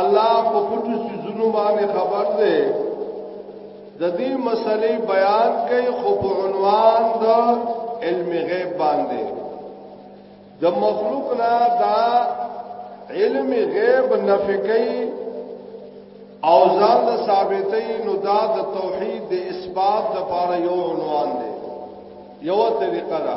الله په پټو سيزونو باندې خبر دی د دې مسلې بیان کوي خو په عنوان د علم غیب باندې د مخلوق نه دا علم غیب نفي کوي او ځان د ثابتې نو دا د توحید د اثبات لپاره یو عنوان دی یو طریقه ده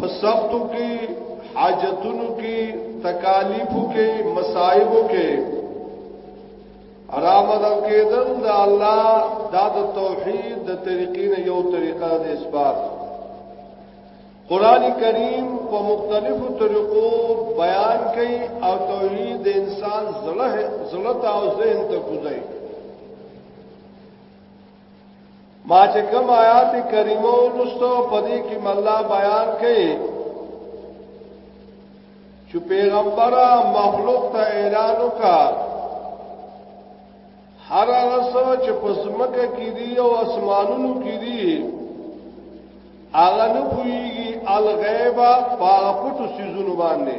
په سختو کې حاجتونو کې تکالیفو کې مصائبو کې رامد کېدل د الله دا د توحید د طریقې نه یو طریقه د اثبات قران کریم په مختلفو طریقو بیان کوي او توحید د انسان زړه زړه او ذهن ته کوزي ما چې کوم آیات کریمه ولستو په دې کې الله بیان کړي چې پیغمبر مخلوق ته اعلان وکا هر هغه څه چې په سمکه کې دي او اسمانونو کې دي هغه نه پويږي الغیبا په پټو سيزونو باندې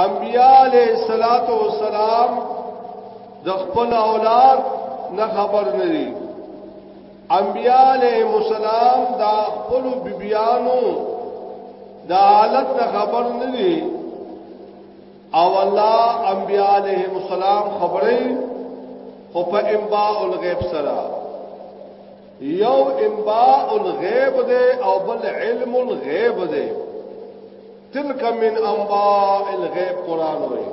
انبیاء علیہ الصلات والسلام د خپل اولاد نه خبر نه دي انبیاء علیہ السلام دا خپل بیبیانو دا حالت نه خبر نه دي او الله انبیاء علیہ السلام خبرې خو په انباء الغیب سره یو انباء الغیب دی او بل علم الغیب دی تلک من انباء الغیب قران وای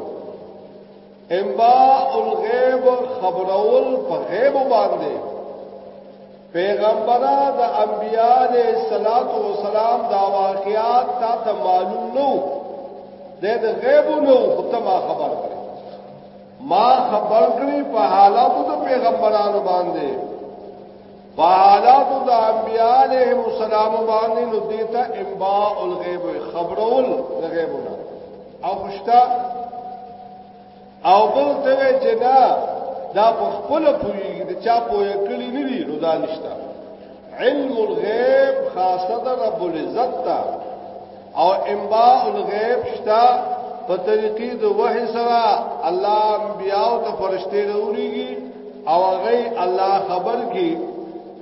انباء الغیب خبرول په غیب باندې پیغمبره د انبیانو صلوات و سلام دا واقعات تا ته معلوم نو د غیب نو خدای ما خبر کړ ما خبر کړی په حالاتو د پیغمبرانو باندې بالات د انبیاء علیهم السلام باندې نو دیتا انباء الغیب خبرول د غیبونه او خوشتا او بل ته چې دا دا په خپل پوری د چا پوهه کړی نه دی نو دا نشته علم الغیب خاصه رب العزت ته او انباء الغیب شتا په طریقې د وحی سره الله انبیاء ته فرشته وروړيږي او هغه الله خبر کی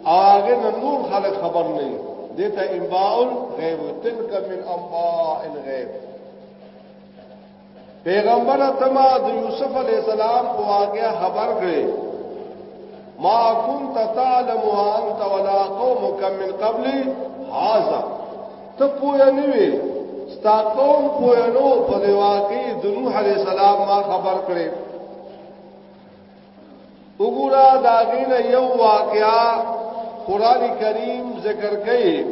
او هغه نور خلک خبر نه دیتا انباء الغیب تلک من انباء الغیب پیغمبر ته ما د یوسف علی السلام په واقعیا خبر کړې ما كنت تعلم انت ولا قومك من قبل هذا ته پوه نه وې ستا قوم پوه نو په دی واقع د نوح علی السلام ما خبر کړې وګوره دا غین یو واقعیا قران کریم ذکر کړي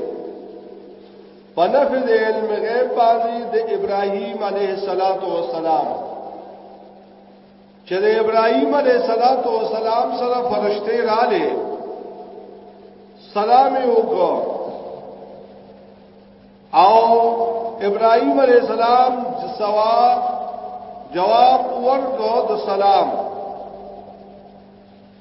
په نفي د علم غیب باندې د ابراهیم علیه الصلاۃ والسلام چې د ابراهیم علیه الصلاۃ والسلام سره فرشته رااله سلام یې وکړ او ابراهیم علیه السلام سوا جواب ورکړ د سلام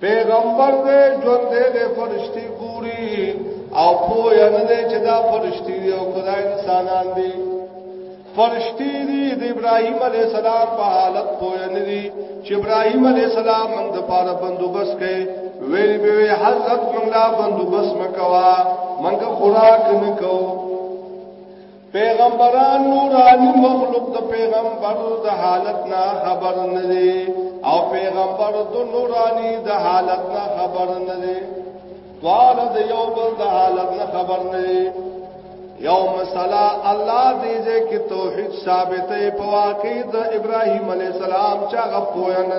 پیغمبر دې ژوند دې فرشتي ګوري او په یان دې چې دا فرشتي دی او خدای انسانان دي فرشتي دي د ابراهيم عليه السلام په حالت په یان دي چې ابراهيم عليه السلام من د پاره بندوبست کړي ویل به حضرت موږ لا بندوبست مکوا موږ خوراک نه کوو پیغمبران نورانی مخلوق د پیغمبر د حالت نه خبر نه دي او پیغمبر د نورانی د حالت نه خبر نه دي دوال د یو بل د حالت نه خبر نه دي یو مسله الله دې دې کې توحید ثابتې په واقع د ابراهیم علی السلام چا غو نه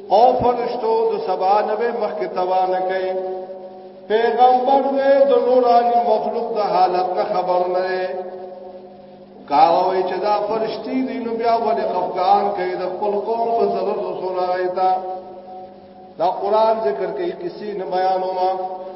او فرشتو د سبا نبی مخ کې توا نه کوي پیغمبر دې د نورانی مخلوق د حالت نه خبر نه دی کاوی چې دا فرشتي دي نو بیا ولې خفقان کوي د خپل قوم په ضرر رسول راځي دا قران ذکر کوي کسی نه بیانوما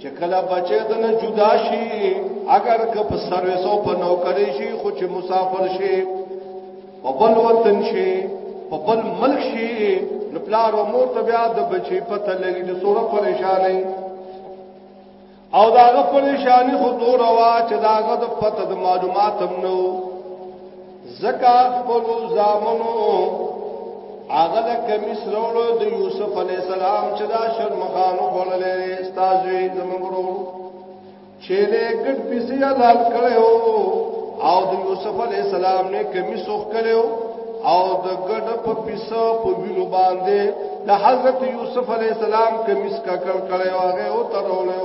چې کله بچی د نه جدا شي اگر که په سرویس او په نوکری شي خو چې مسافر شي په بل وطن شي په بل ملک شي نو پلار او مور ته بیا د بچی پته لګي د سوره پریشانې او داغه پریشانی خو دور وا چې داغه د پته د معلومات هم نو زکا خپل زامنو هغه د کمیس وروړو د یوسف علی السلام چې دا شرمخانو خوللې استاذوی زموږ وروړو چې له ګډ پیسې حلال کړو او د یوسف علی السلام نه کمیس وخ کړو او د ګډ په پیسو په ویلو باندې د حضرت یوسف علی السلام کمیس کا کړ کړو هغه او ترولو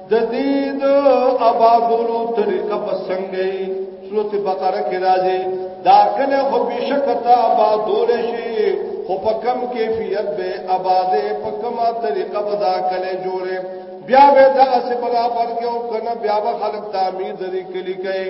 د دې د آبادولو طریقه په څنګه یې سورته بقره کې راځي دا کله خو بشک ته آبادول شي خو په کم کیفیت به آباده په کومه طریقه به دا کله جوړه بیا به دا څه برابر کې او کنه بیا به خلک تعمیر درې کلی کوي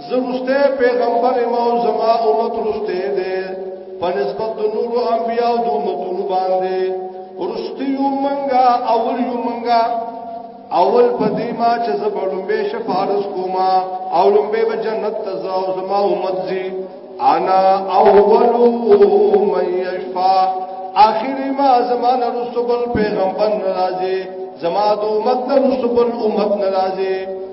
زرسته پیغمبر ما او زما امت رسته ده په نسبت د نورو انبیاو د امتونو باندې ورسته یو منګه اول یو منګه اول په دې ما چې زبړم به شفارس کوما او لمبه به جنت ته ځو زما امت زی انا اول من یشفا اخر ما زمانه رسول پیغمبر ناراضي زما د امت نه رسول امت ناراضي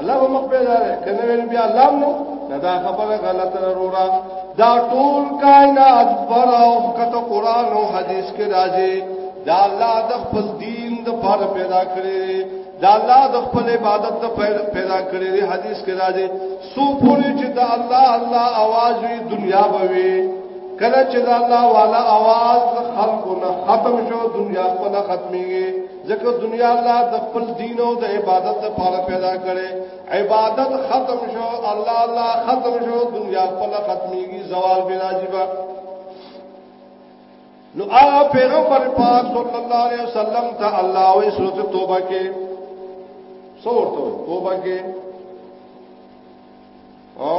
الله به مخ پیدا وي کنه ویل بیا الله نو دا خبره غلطه ضروره دا ټول کائنات پر او کته قران او حدیث کې راځي دا الله د خپل دین د پر پیدا کړی دا الله د خپل عبادت د پیدا کړی دی حدیث کې راځي سو پوری چې دا الله الله आवाज وی دنیا بوي کله چې دا الله والا आवाज خلقونه ختم شو دنیا خپل ختميږي ځکه دنیا الله د خپل دین او د عبادت لپاره پیدا کړي عبادت ختم شو الله الله ختم شو دنیا خپل ختميږي زوال به راځي با نو هغه پیغمبر پاک صلی الله علیه وسلم ته الله او سورته توبه کې سورته توبه کې او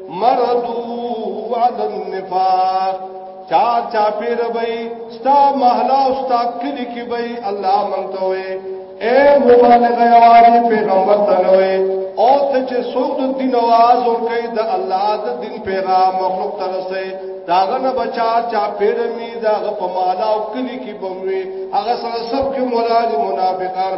مردو على النفاق چا چا پیر بئی ستا محلا او ستا کلی کی بئی الله منته وي اے مبالغه یوازې پیغمبر ته نه وي او ته چې څوک د دین आवाज ور کوي د الله د دین پیغام مخلوق ته رسي داغه نه بچا چا پیر می داغه په مالا او کلی کی بموي هغه سره سب کې مولا دي منافقان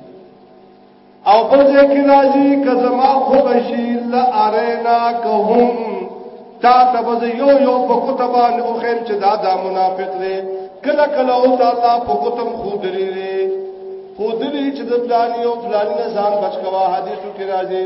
او په دې کې راځي کزما خو بشي لا ارینا کوم تا ته به یو یو په کتبان او خیم چې دا دا منافق دی کله کله او تعالی په کتم خود لري خود لري چې د پلان یو پلان نه ځان بچ کوا حدیثو کې راځي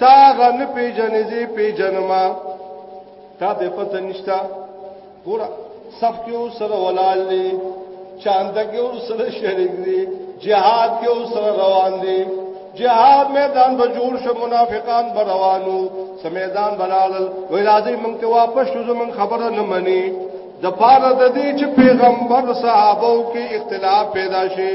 تا غن پیجنې زی پیجنما تا ته پته نشتا ګور صف کې او سره ولال دي چاند کې او سره شریک دي جهاد کې او سره روان دي جهاد میدان به جوړ شو منافقان به روانو سمیدان بلال وی راځي مونږ ته واپس شو زمون خبره نه مني د پاره د دې چې پیغمبر صحابه کې اختلاف پیدا شي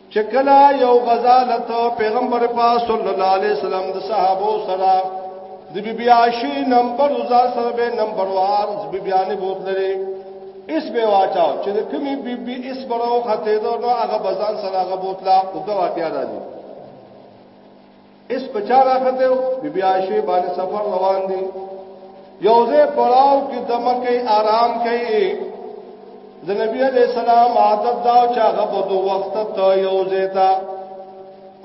چې کله یو غزالت پیغمبر پاک صلی الله علیه وسلم د صحابه سره د بیبي عائشه نمبر وزار سره به نمبر وار بیبيانه بوت لري اس به واچاو چې کومي بیبي اس براو خته دو نو هغه بزان سره هغه بوتلا او دا واقعیا راځي اس په چا راخته بی بی عائشه باندې سفر روان دي یوځه پړاو کې د مکه آرام کوي د نبی علی السلام عادت دا چې هغه په دوه وخت ته یوځه تا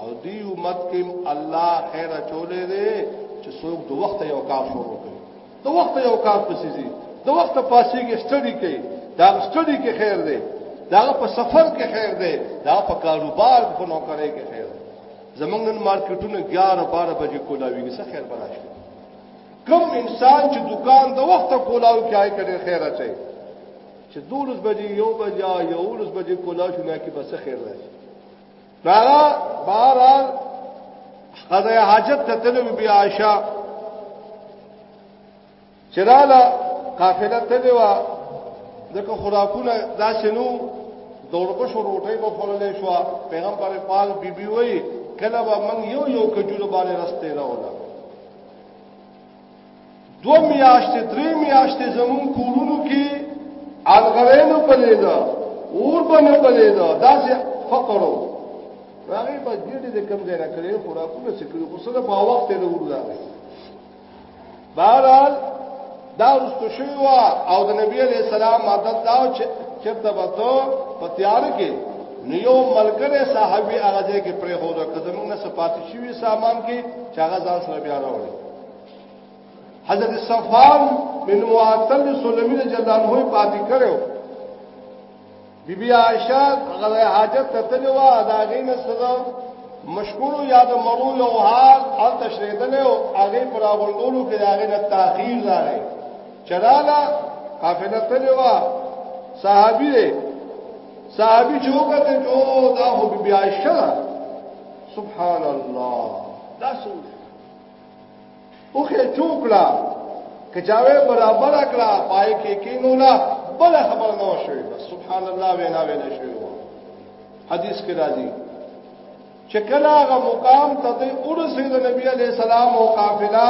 او دی امت کې الله خیر چولې دي چې څوک دوه وخت یو کار شروع کوي دوه وخت یو کار پسې دي دوه وخت پاسې کې سټډي کوي دا سټډي کې خیر دی دا په سفر کې خیر دی دا په کاروبار په نوکرۍ کې خیر دی زمونږ نن مارکیټونه 11 12 بجې کولاوي نه خیر براشي کم انسان چې دکان د وخت کولاو کوي کړي خیر اچي چې دولس بجې یو بجا یو لس بجې کولا شو نه کې بس خیر راشي دا بار قضا حاجت ته تلو بیا عائشہ چراله قافله تلې و ځکه خوراکونه داسې نو د وربشو روټۍ به خوړلې شو پیغمبر پاک بیبي وای کله به من یو یو کجور باندې رسته راوړل دو میاشتې درې میاشتې زمون کورونو کې الغوینو پلې ده اور باندې پلې ده داسې فقرو راغی په دې دې کم ځای راکړې خوراکونه سکرو خو سره په وخت له ور راغی بهرحال دا رستو شوی وا او د نبی علی السلام مدد دا چې چرته وته په تیار کې نیو ملګری صحابي هغه ځای کې پرې هو دا قدم نه سپاتې شوی سامان کې چې هغه ځان سره بیا راوړي حضرت صفان بن معطل سلمی رضی الله عنه پاتې کړو بی بی عائشہ غزوه حاجت ته تللی و دا غینه سره مشکورو یا د مرو یو حال او تشریدل او هغه پر غوندولو کې هغه نه تاخير راغی چراله قافله تللی و صحابي دی صحابي چې وکړه جو دا هو بی بی عائشہ سبحان الله دا څه او خې چوکړه کچاوې برابر کړه پای کې کینولا بل خبر نه شوی بس سبحان الله وینا وینا شوی حدیث کې راځي چې کله هغه مقام ته د اورسید نبی علی السلام او قافله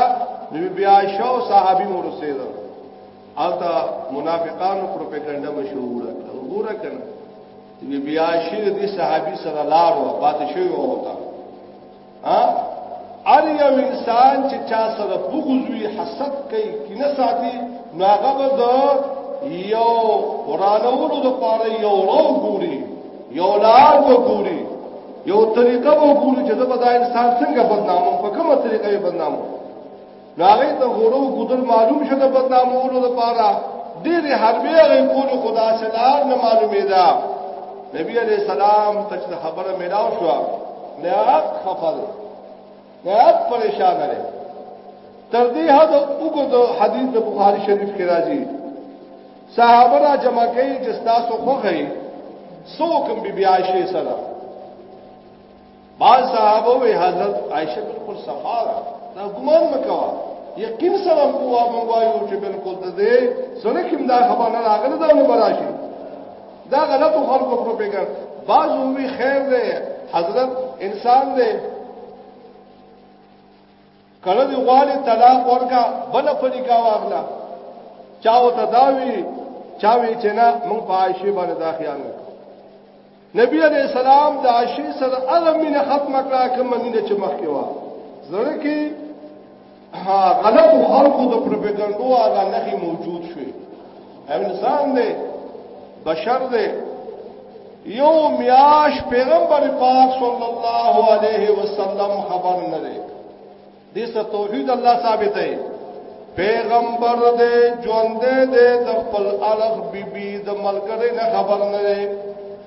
نبی بیا شو صحابي مرسید الته منافقان او پروپاګاندا مشهور وګوره کنه نبی بیا شیر دي صحابي سره لار او پاتې شوی وو ها ار یو انسان چې چا سره بغوزوي حسد کوي کینه ساتي نو هغه به د یو ورانولو د پاره یو رو ګوري یو لار وګوري یو طریقه وګوري چې دا انسان څنګه بدنامو په کومه طریقه یې بدنامو نو هغه ته غورو ګدل معلوم شته بدنامولو لپاره ډېر حربي هغه کول خدا سلام نه معلومه ده نبی علیہ السلام ته خبره ملاو شو نه حق خفل نه حق پریشان لري تر دې حد وګورو حدیث د بخاری شریف کې راځي صحابه را جمع کوي چې تاسو خوخه سوکم بی بی عائشه سره با صحابه وی حضرت عائشہ بالکل صفا ده دا ګمان مکوا یقین سره کوه مونږ وایو چې بالکل د دې سره کوم دا خبر نه راغله دا نو براشي دا غلط خلکو پروپاګاندا بعض وی خیر ده حضرت انسان ده کړه دی غواړي طلاق ورکا بل په نکاح واغلا چاو ته داوی چاوی چې نه مونږ په عائشه باندې دا خیال نه نبی علیہ السلام د عائشه سره هغه مینه ختمه کړه کوم مینه چې مخکې و زړه کې غلط خلقو د پروپاګاندا هغه نخي موجود شوی انسان دی بشر دی یو میاش پیغمبر پاک صلی الله علیه وسلم خبر نه دی دې څه توحید الله ثابت دی پیغمبر دې ژوند دې د خپل الخ بیبي د ملګری نه خبر نه دی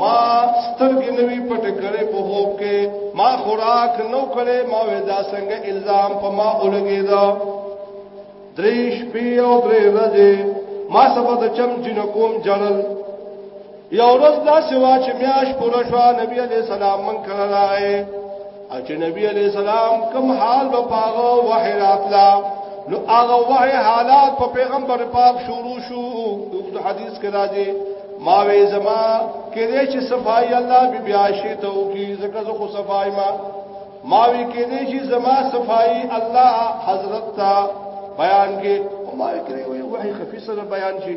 ما سترګې نوی پټ کړې په هوب کې ما خوراک نو کړې ما ودا څنګه الزام په ما اولګې دا درې شپې او درې ورځې ما سبا د چم جن کوم جړل یو ورځ دا سوا چې میاش پوره شو نبی علی سلام من کړه راغې چې نبی علی السلام کوم حال په پاغه وحی راتلا نو هغه وحی حالات په پیغمبر پاک شروع شو د حدیث کې راځي ما وې زما کې دې چې صفای الله بي بیا شي ته او کې زکه زه خو صفای ما ما وې کې دې چې زما صفای الله حضرت تا بیان کې ما وې کې وحی خفي سره بیان شي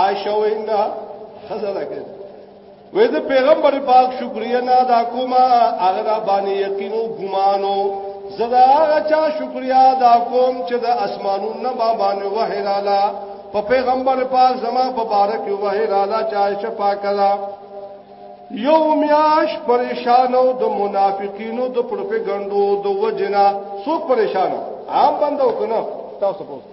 عائشہ ویندا خزر کړ وې د پیغمبر پاک شکریا نه ادا کومه هغه را باندې یقینو ګمانو زدا هغه چا شکریا ادا کوم چې د اسمانونو نه باندې وحیرالا په پیغمبر پاک زما په بارک وحیرالا چا شفا کړه یو میاش پریشانو د منافقینو د پروپاګاندا د وجنا سو پریشانو عام بندو کنه تاسو پوښتنه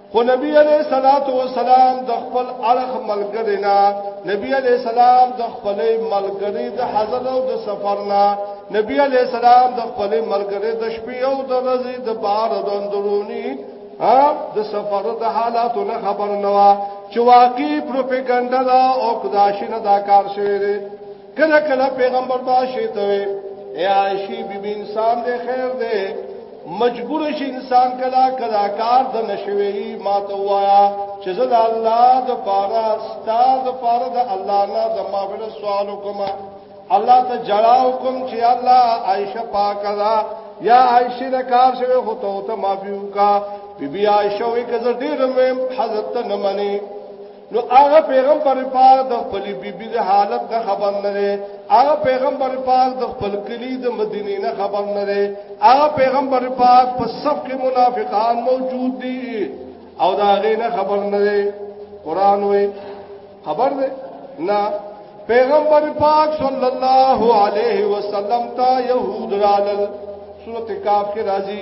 خو نبی علیہ الصلات والسلام د خپل اړخ ملګری نه نبی علیہ السلام د خپل ملګری د حضرت او د سفر نه نبی علیہ السلام د خپل ملګری د شپې او د ورځې د بار د اندرونی د سفر د حالاتو نه خبر نه وا چې واقعي پروپاګاندا او کداشي نه دا کار شوی دی کله کله پیغمبر ته شي ته اے عائشی بی بی انسان دے خیر دے مجبور شي انسان کلا کلا کار د نشوي ما ته وایا چې زه د الله د پاره ستاد پاره د الله نه د ما بل سوال کوم الله ته جړاو کوم چې الله عائشه پاک دا یا عائشه د کار شوی هو ته ته معافي وکا بی بی عائشه وی کزه ډیر مې حضرت نه منی نو هغه پیغمبر پاک د خپل بیبي د حالت نه خبر نه دی هغه پیغمبر پاک د خپل کلی د مدینې نه خبر نه دی هغه پیغمبر پاک په صف کې منافقان موجود دي او دا غي نه خبر نه دی قران وې خبر دی نه پیغمبر پاک صلی الله علیه وسلم تا یهود رالل سورۃ کاف کې راځي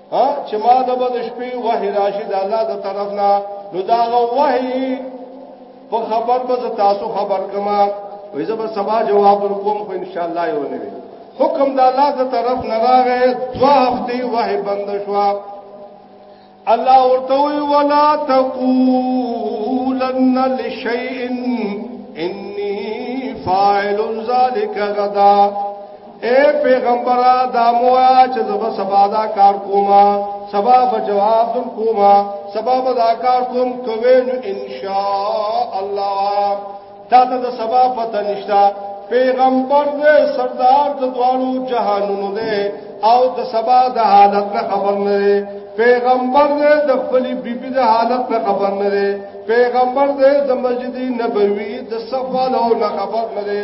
ها چې ما د بد شپې وحی راشي د الله د طرف نه نو دا وحی په خبر به تاسو خبر کما وې زبر سبا جواب ورکوم خو ان شاء الله یو نه وي حکم د الله د طرف نه راغې دوا هفته وحی بند شو الله ورته وی ولا تقولن لشیء انی فاعل ذلک غدا اے پیغمبره دا مویا چې زبا سبا دا کار کوما سبا به جواب دم کوما سبا به دا کار کوم کوي نو ان شاء الله دا ته سبا پته نشتا پیغمبر دې سردار د دوالو جهانونو دې او د سبا د حالت نه خبر نه دی پیغمبر دې د خپل بیبي د حالت نه خبر نه دی پیغمبر دې د مسجد نبوي د صفوالو نه خبر نه دی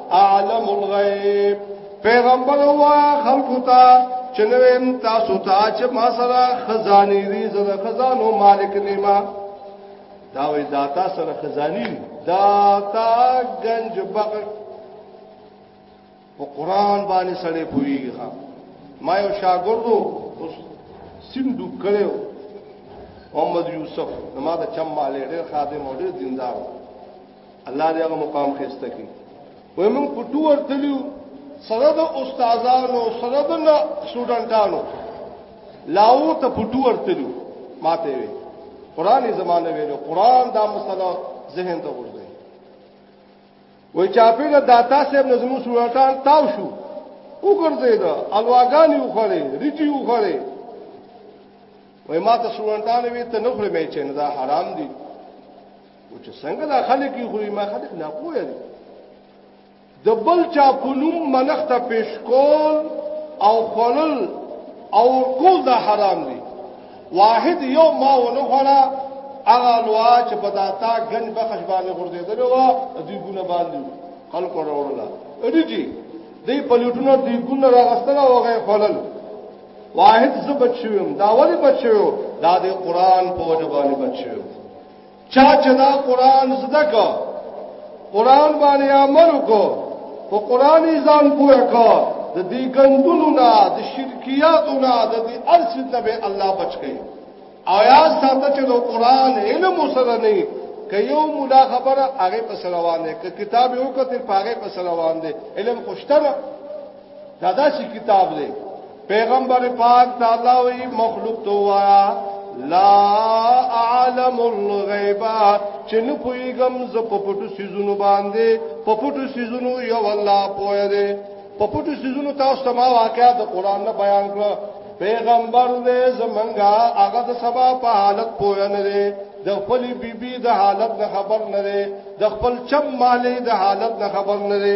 عالم الغیب پیغمبر وا خلق تا چنویم تاسو ته چې ما سره خزانی دي زره خزانو مالک نیما دا وی دا تاسو سره خزانی دا تا گنج بغل په قران باندې سړې پوریږي ما یو شاګردو اوس سندو کړو محمد یوسف نو ما د چم مالې ډېر خادم او ډېر دیندار الله دې هغه مقام خسته کړي وای موږ په ټول تلیو سره د استادانو سره د سټوډنټانو لاو ته په ټول تلیو ماته وي قران زمانه ویلو قران دا مسله ذهن ته ورځي وای چاپی دا داتا صاحب نظم سټوډنټان تاو شو وګرځي دا الواغان یو خړې ریټي یو خړې وای ماته سټوډنټانو وی ته نو خړې مې چنه دا حرام دي او چې څنګه دا خلک یې خوري ما خلک نه پوهه دي د بل چا په نوم منښت پیش کول او خلل او کول دا حرام دي واحد یو ما ونه خورا هغه لوا چې په داتا غن بخش باندې غردېدل و دوی ګونه باندې خلق وروړه اړي دي دې پلیټونو دې ګونه راغستل او هغه خلل واحد زه بچوم دا ولی بچو دا د قران په وجه باندې بچو چا چې دا قران زده کو قران باندې عمل وکړو او قران یې ځان پوهه کو د دې ګندونو نه د شرکیاتو نه د دې ارث نه به الله بچ کړي او یا ساته چې د قران علم سره نه که یو مولا خبره هغه په روان دی که کتاب یو کته پاره په روان دی علم خوشتره دا داسې کتاب دی پیغمبر پاک د الله وی مخلوق تو وایا لا اعلم الغیب چې نه پویګم ز په پټو سيزونو باندې په پټو سيزونو یو الله پوهه دی په پټو سيزونو تاسو ته ما واقعات قرآن نه بیان کړ پیغمبر دې زمنګا هغه د سبا په حالت پوهه نه دی د خپل بیبي د حالت نه خبر نه دی د خپل چم مالې د حالت نه خبر نه دی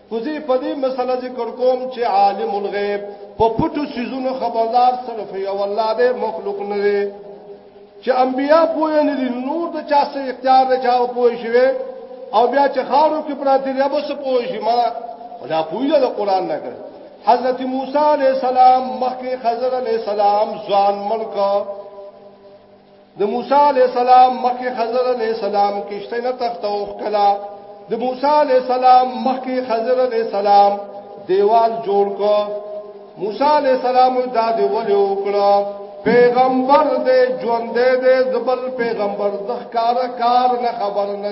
کوزي په دې مسله ذکر کوم چې عالم الغیب په پټو سيزونو خبردار صرف یو الله دې مخلوق نه دی چې انبیا پوه نه دي نور د چا سره اختیار نه چا پوه شوي او بیا چې خارو کې پراته دی به څه پوه شي ما خدا پوهه د قران نه کړ حضرت موسی علیہ السلام مخکې خضر علیہ السلام ځوان ملک د موسی علی السلام مخکې خضر علی السلام کشته نه تخته او خلا د موسی علی السلام مخکې خضر علی السلام دیوال جوړ کو موسی علی السلام دا دیوال وکړه پیغمبر دې ژوند دې زبل پیغمبر د ښکار کار نه خبر نه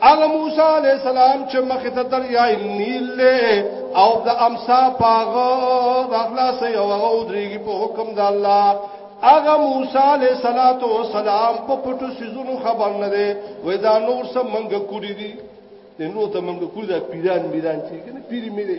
هغه موسی علی السلام چې مخ ته دریای نیل له او د امسا پاغه د اخلاص یو هغه ودریږي په حکم د الله هغه موسی علی صلاتو والسلام په پټو سيزونو خبر نه دی وای دا نور سم منګه کړی دي نو ته منګه کړی دا پیران میران چې کنه پیری میره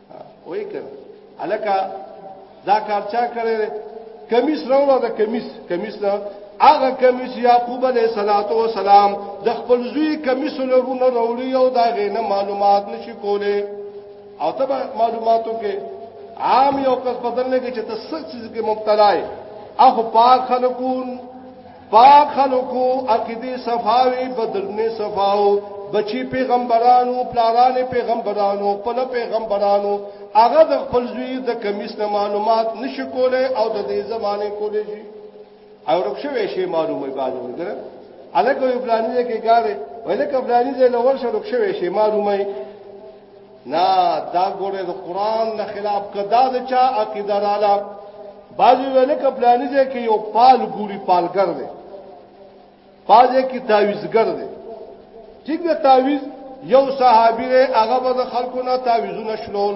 وای کړه الکه دا کار چا کړی کمیس راوړه دا کمیس کمیس نه هغه کمیس یعقوب علیه صلوات و سلام د خپل زوی کمیس لرونه راوړي او دا غینه معلومات نشي کوله او ته معلوماتو کې عام یو کس بدلنه کې چې ته سخت چیز کې مبتلا یې اخو پاک خلقون پاک خلقو عقیدی صفاوی بدلنی صفاو بچی پیغمبرانو پلاران پیغمبرانو خپل پیغمبرانو هغه د خپل زوی د کمیس نه معلومات نشکوله او د دې زمانه کولې شي او رخصوي شي معلومه باندې وګره الګو ابراهیمی کې ګاره ولکه ابراهیمی له ورشه رخصوي شي معلومه نه دا ګوره د قران نه خلاف کدا د چا عقیده رااله بازی ویل کپلانی دې کې یو پال ګوري پالګر دی پاجه کې تعویزګر دی ټیک د تعویز یو صحابي دی هغه به خلکو نه تعویزونه شلول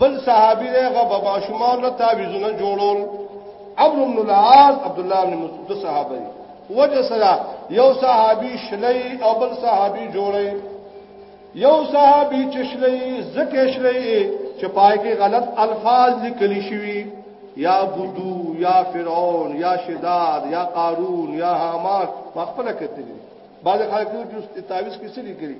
بل صحابي دی هغه به ماشومان نه تعویزونه جوړول عمر بن العاص عبد الله بن مسعود صحابه دی وجه سره یو صحابي شلې او بل صحابي جوړې یو صحابي چې شلې زکه شلې چې پای کې غلط الفاظ لیکل شوی یا بدو یا فرعون یا شداد یا قارون یا حامان مخفله کتلی بعض خلک نو چې تعویز کې څه لیکلي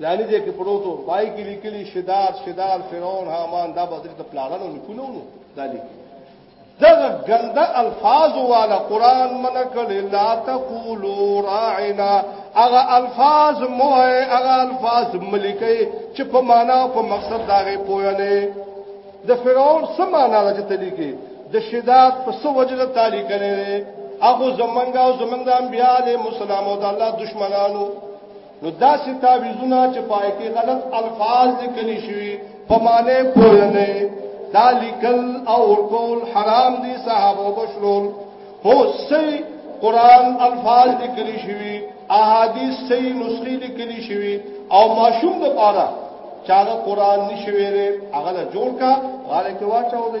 لانی دې کې پروتو پای کې لیکلي شداد شداد فرعون حامان دا بدل ته پلاړانو لیکلو نو دا لیکلي دغه ګنده الفاظ والا قران منکل لا تقولوا راعنا هغه الفاظ مو هغه الفاظ ملکی چې په معنا او په مقصد داغه پوهنه د فرعون سمانا راځي تلیکي د شداد په سو وجه تعالی کړي هغه زمنګ او زمنګ د انبیاء علیهم السلام او د الله دشمنانو نو دا سی تعویذونه چې پای کې غلط الفاظ لیکل شوی په معنی پوه نه دا لیکل او ورکول حرام دي صحابه بشلول هو سی قران الفاظ لیکل شوی احادیث سی نسخې لیکل شوی او ماشوم د پاره چاغه قران نشویره هغه جوړ کا غاړه کې واچاو دی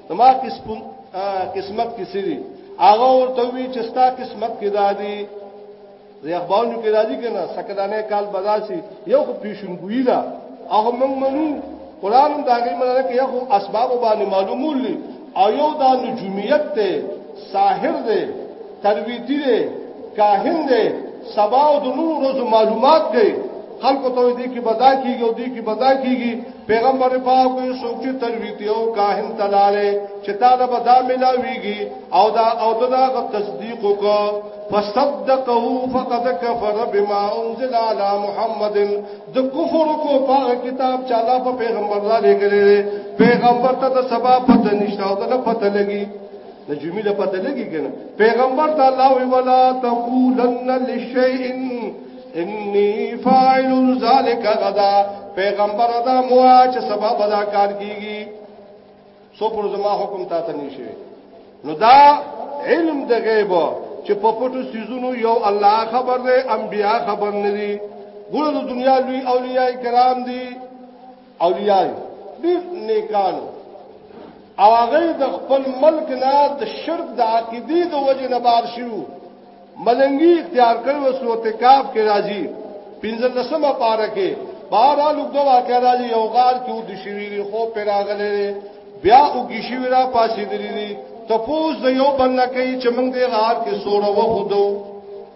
ما قسم قسمت کسی دی هغه ورته وی چې ستا قسمت کې دادی زه اخبارونو کې راځي کنه سکدانه کال بداسي یو خو پیشنګوئی دا او موږ منو قران دا غي مننه کې یو اسباب باندې معلومول دي او یو دا نجومیت ته ساحر دی ترویتی دی کاهن دی سبا او د نور ورځې معلومات کوي خلکو ته دې کې بدا کیږي او دې کې بدا کیږي پیغمبر پاک وی څوک چې ترویتی او کاهن تلاله چې تعالی به دا ملاویږي او دا او دا غو تصدیق وکړه فصدقه فقد كفر بما انزل على محمد د کفر کو په کتاب چې الله په پیغمبر را لګلې پیغمبر ته د سبا پته نشته او د پته لګي د جمعې د پته لګي کنه پیغمبر ته الله وی ولا تقولن لشیء انی فاعل ذلک غدا پیغمبر دا موا چې سبب ادا کار کیږي سو پر زما حکم تا ته نشي نو دا علم د غیب چې په پټو سيزونو یو الله خبر دی انبیا خبر نه دي ګوره د دنیا لوی اولیاء کرام دي اولیاء ډیر نیکانو او هغه د خپل ملک نه د شرک د عقیدې د وجې نه بار شو ملنګي اختیار کړ او صورت کاف کې راځي پنځل لسمه پاره کې بار الو د واقع راځي یو غار کې د شویری خو پیراغلې بیا او کې شوی را پاسې درې تپوس د یو بل نه کوي چې موږ د غار کې سوره وخدو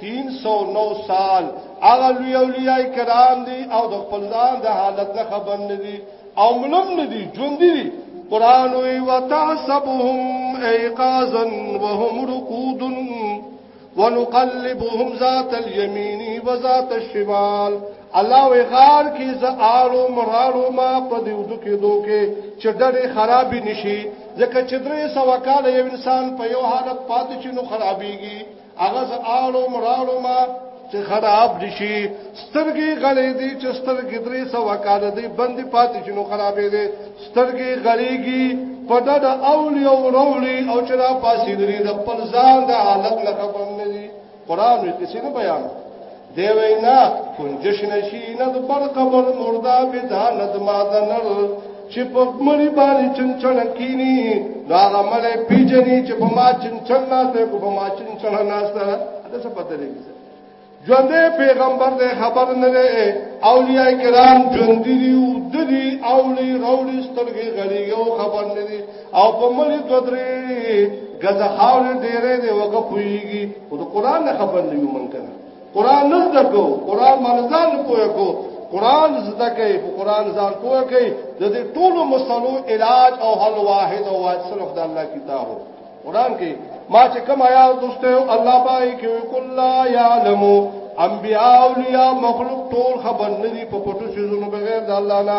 309 سال هغه لوی اولیاء کرام دي او د خپل ځان د حالت نه خبر نه دي او ملم نه دي ژوند دي قران وی وتحسبهم ايقاظا وهم رقود ونقلبهم ذات اليمين وذات الشمال الله وی غار کی ز آلو مرالو ما په دې ودو کې دوکې چې ډېرې خرابې نشي ځکه چې درې سو کال یو انسان په یو حالت پاتې شي نو خرابېږي هغه ز آړو مراړو ما چې خراب دي شي سترګې غلې دي چې سترګې درې سو کال دي بندي پاتې شنو خرابې دي سترګې غلېږي په دد اولی او وروړي او چې را پاسې درې د خپل ځان د حالت لکه بم نه دي قران یې څه نه بیان دی وینا کنجش نشي نه د پر قبر مردا بدا نه د ماده نر چې په مړی باندې چنچن کینی دا عمل پیجنې چې په ما چنچن ناشته کو په ما چنچن ناشته دا څه پته لري ژوند پیغمبر دې خبر نه لري اولیاء کرام ژوند دي او دي اولی روړي سترګې غړي یو خبر نه دي او په مړي دوه درې غزه خاورې ډېرې دی وګه پويږي او د قران نه خبر نه یو مونږ کنه قران نه زده کو قران مالزان پوهه کو قران زده کوي په قران ځان پوهه کوي د دې ټولو مسلو علاج او حل واحد او واحد صرف د الله کتاب قران کې ما چې کوم آیات دوسته الله پای کې کل یعلم انبیاء اولیاء مخلوق ټول خبر ندي په پټو شیزونو بغیر د الله نه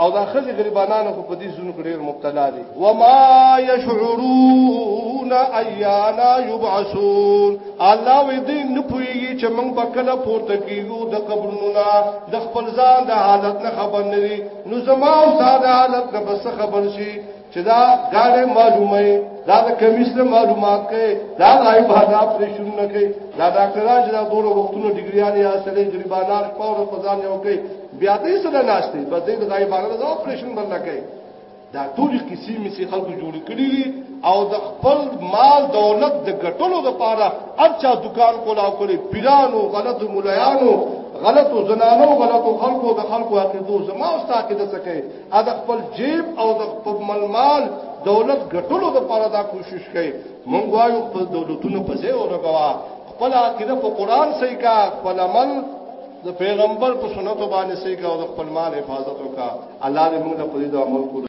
او دا خزي غریبانانو خو په دې زونو کې ډېر مبتلا دي وما يشعرون ايانا يبعثون الله وې دې نه پويږي چې موږ په کله پورته کیږو د قبرونو د خپل ځان د حالت نه خبر نه دي نو زما او زاد حالت نه بس خبر شي چې دا ګاډه معلومه دا د کمیس له معلومات کې دا غای په دا پرېشن نه کې دا ډاکټران چې دا ټول وختونو ډیګریان یا سړي غریبانار پاور په ځان یو کې بیا دې سره ناشته په دې د غای باندې دا پرېشن بل نه کې دا ټول کسی می سي خلکو جوړ کړی او د خپل مال دولت د ګټلو لپاره ارچا دکان کولاو کړی پیرانو غلط مولایانو غلطو زنانو غلطو خلکو د خلکو عقیدو زما او ستا عقیده څه کوي ا د خپل جیب او د خپل ملمال دولت ګټلو د پاره دا کوشش کوي مونږ وایو خپل دولتونه په ځای ورغوا خپل عقیده په قران صحیح کا خپل عمل د پیغمبر په سنتو باندې صحیح کا او خپل مال حفاظت وکا الله دې موږ له پدې عمل کو